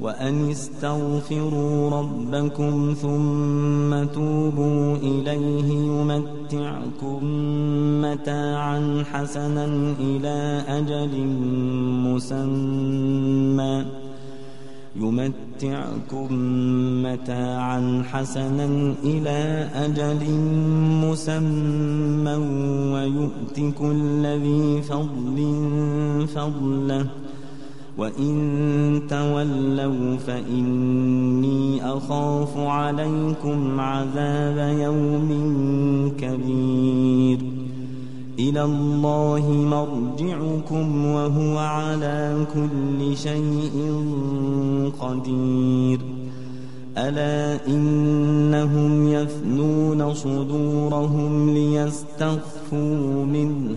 وأن استغفروا ربكم ثم توبوا إليه يمتعكم متاعا حسنا إلى أجل مسمى. يمتعكم متاعا حسنا إلى أجل مسمى. ويؤت كل ذي فضل فضله. وإن تولوا فإني أخاف عليكم عذاب يوم كبير إلى الله مرجعكم وهو على كل شيء قدير ألا إنهم يثنون صدورهم ليستخفوا منه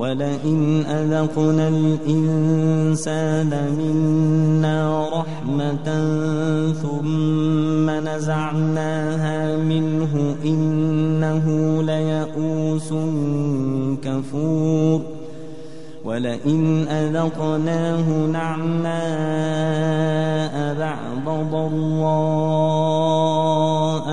ولئن أذقنا الإنسان منا رحمة ثم نزعناها منه إنه ليئوس كفور ولئن أذقناه نعماء بعد ضراء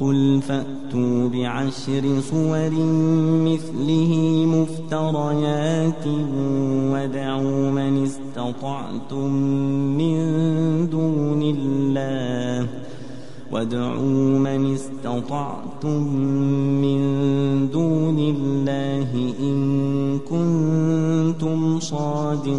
قل فأتوا بعشر صور مثله مفتريات ودعوا من استطعتم من دون الله وادعوا من استطعتم من دون الله إن كنتم صادقين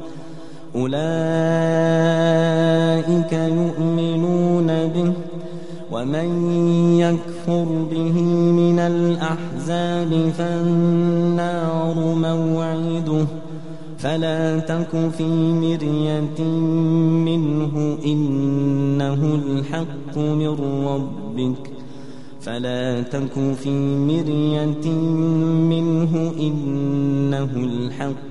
أولئك يؤمنون به ومن يكفر به من الأحزاب فالنار موعده فلا تك في مرية منه إنه الحق من ربك فلا تك في مرية منه إنه الحق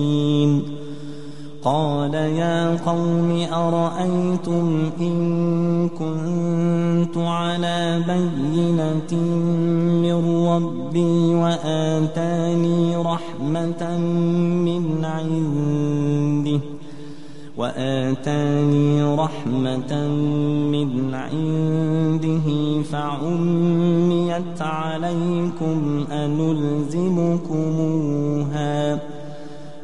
قال يا قوم أرأيتم إن كنت على بينة من ربي وآتاني رحمة من عنده وآتاني رحمة من عنده فعميت عليكم أنلزمكموها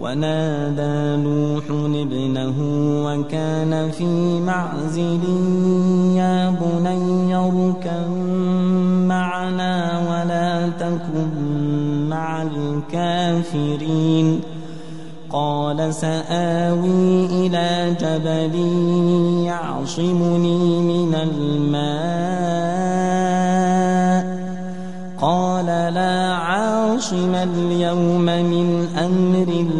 ونادى نوح ابنه وكان في معزل يا بني اركب معنا ولا تكن مع الكافرين. قال سآوي إلى جبل يعصمني من الماء. قال لا عاصم اليوم من أمر الله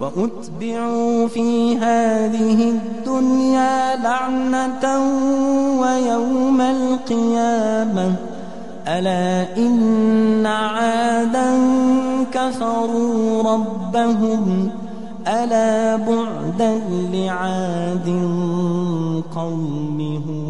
وأتبعوا في هذه الدنيا لعنة ويوم القيامة. ألا إن عادا كفروا ربهم. ألا بعدا لعاد قوم هود.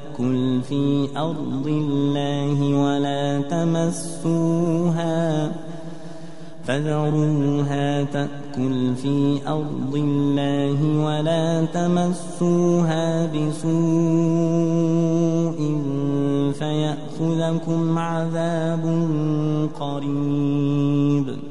تأكل في أرض الله ولا تمسوها فذروها تأكل في أرض الله ولا تمسوها بسوء فيأخذكم عذاب قريب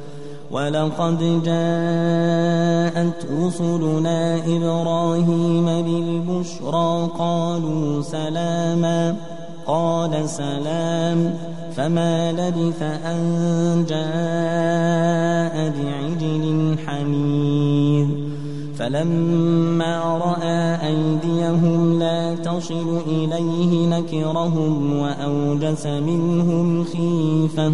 ولقد جاءت رسلنا إبراهيم بالبشرى قالوا سلاما قال سلام فما لبث أن جاء بعجل حنيذ فلما رأى أيديهم لا تصل إليه نكرهم وأوجس منهم خيفة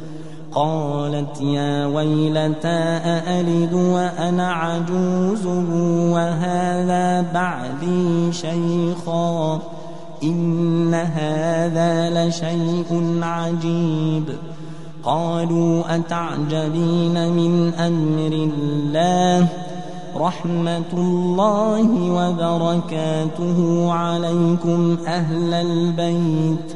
قالت يا ويلتى أألد وأنا عجوز وهذا بعدي شيخا إن هذا لشيء عجيب قالوا أتعجبين من أمر الله رحمة الله وبركاته عليكم أهل البيت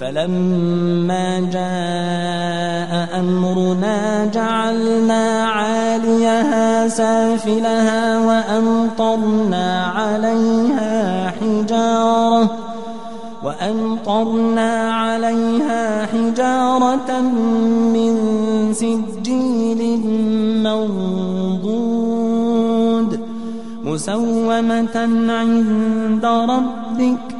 فلما جاء أمرنا جعلنا عاليها سافلها وأمطرنا عليها حجارة وأمطرنا عليها حجارة من سجيل منضود مسومة عند ربك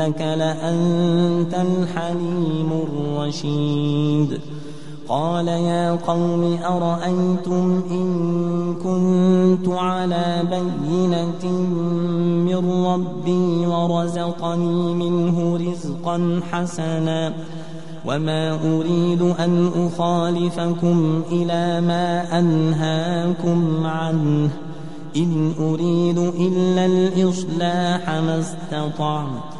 إنك لأنت الحليم الرشيد. قال يا قوم أرأيتم إن كنت على بينة من ربي ورزقني منه رزقا حسنا وما أريد أن أخالفكم إلى ما أنهاكم عنه. إن أريد إلا الإصلاح ما استطعت.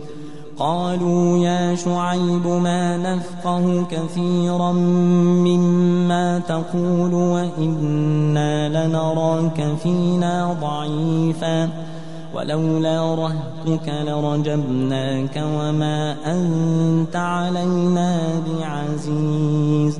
قالوا يا شعيب ما نفقه كثيرا مما تقول وإنا لنراك فينا ضعيفا ولولا رهتك لرجبناك وما أنت علينا بعزيز.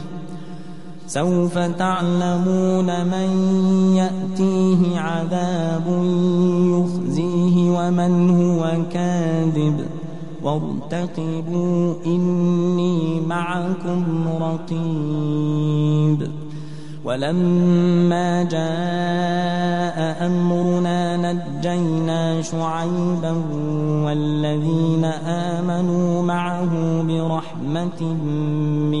سوف تعلمون من يأتيه عذاب يخزيه ومن هو كاذب. وارتقبوا إني معكم رقيب. ولما جاء أمرنا نجينا شعيبا والذين آمنوا معه برحمة منا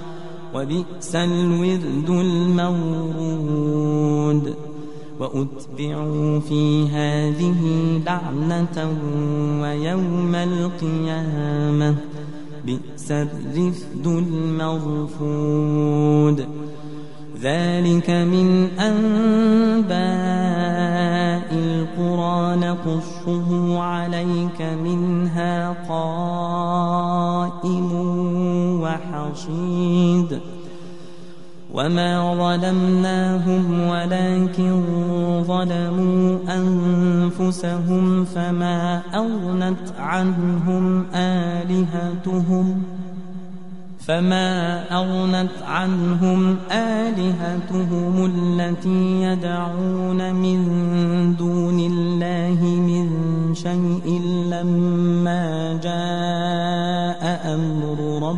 وبئس الورد المورود. وأتبعوا في هذه لعنة ويوم القيامة. بئس الرفد المرفود. ذلك من أنباء القرى نقصه عليك منها قائم. وحصيد. وما ظلمناهم ولكن ظلموا أنفسهم فما أغنت عنهم آلهتهم فما أغنت عنهم آلهتهم التي يدعون من دون الله من شيء لما جاء أمر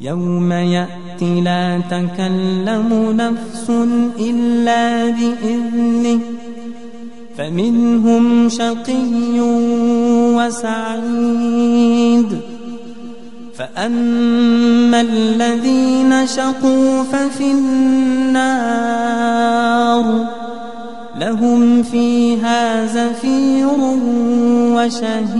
يوم يأتي لا تكلم نفس إلا بإذنه فمنهم شقي وسعيد. فأما الذين شقوا ففي النار لهم فيها زفير وشهيق.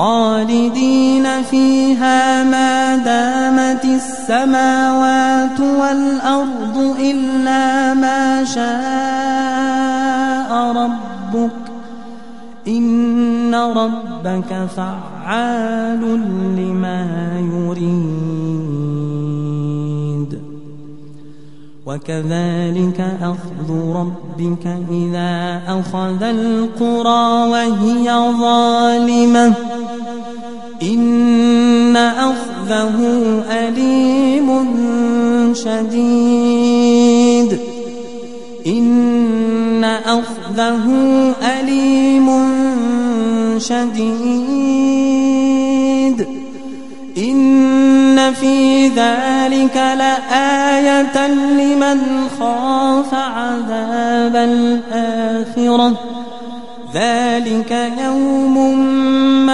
خالدين فيها ما دامت السماوات والأرض إلا ما شاء ربك إن ربك فعال لما يريد. وكذلك أخذ ربك إذا أخذ القرى وهي ظالمة. إن أخذه أليم شديد. إن أخذه أليم شديد. إن في ذلك لآية لمن خاف عذاب الآخرة. ذلك يوم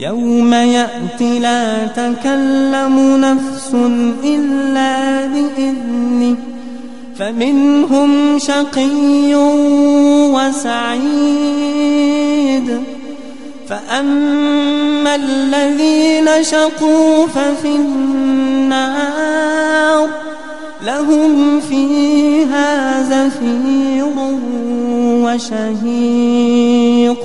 يوم يأتي لا تكلم نفس إلا بإذنه فمنهم شقي وسعيد. فأما الذين شقوا ففي النار لهم فيها زفير وشهيق.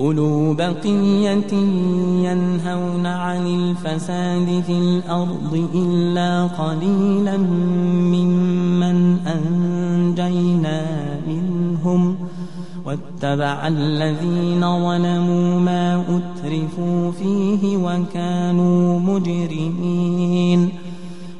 أولو بقية ينهون عن الفساد في الأرض إلا قليلا ممن أنجينا منهم واتبع الذين ظلموا ما أترفوا فيه وكانوا مجرمين